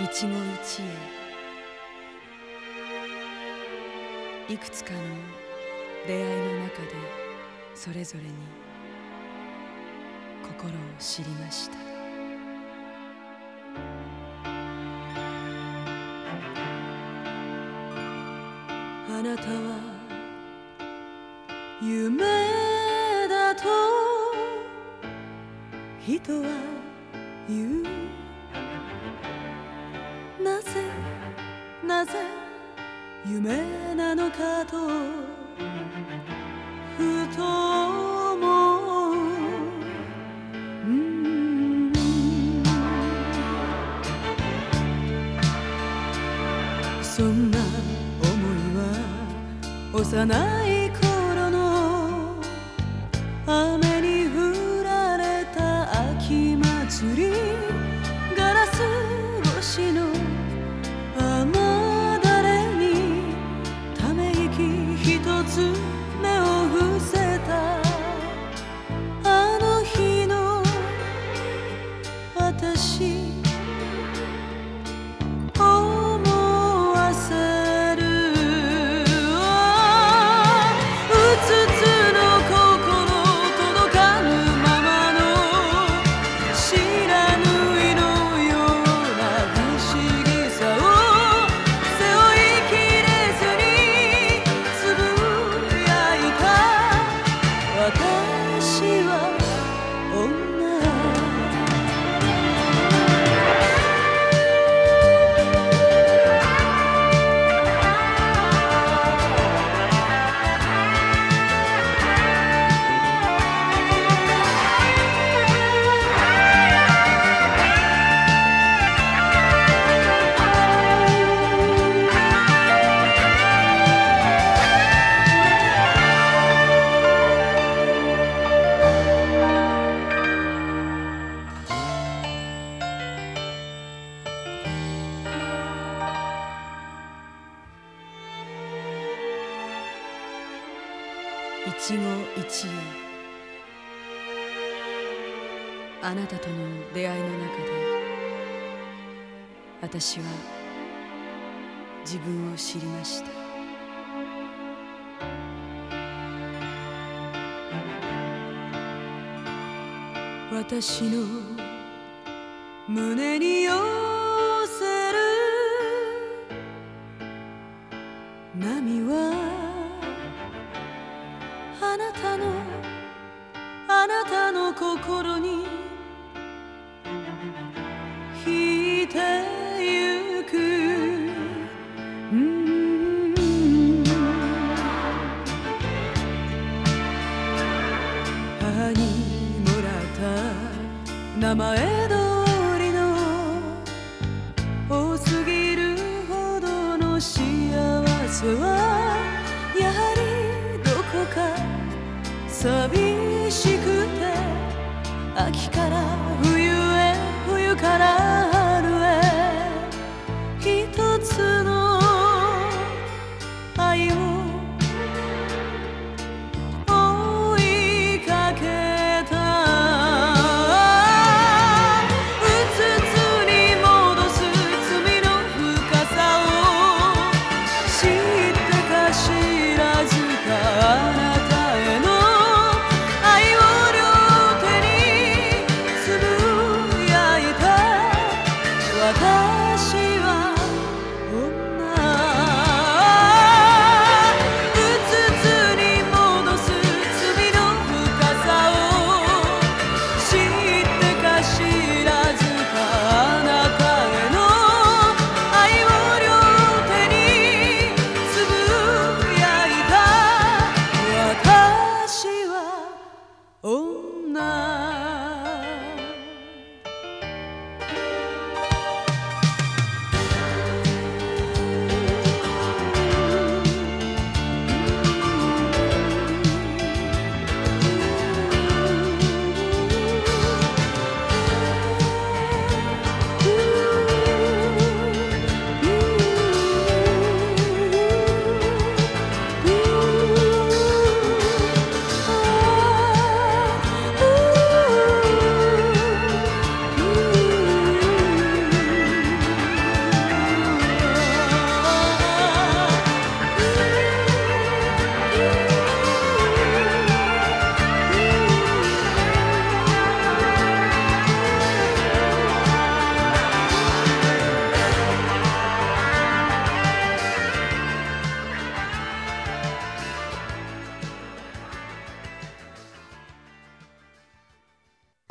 一期一会。いくつかの出会いの中でそれぞれに心を知りました。あなたは夢だと人は言う。なぜ夢なのかとふと思う。うん。そんな思いは幼い頃の雨。一期一会。あなたとの出会いの中で私は自分を知りました。私の胸に寄せる波はたの？あなたの心に。引いてゆく。うん。母にもらった名前通りの。多すぎるほどの幸せは。秋から冬へ冬から春へ。一つの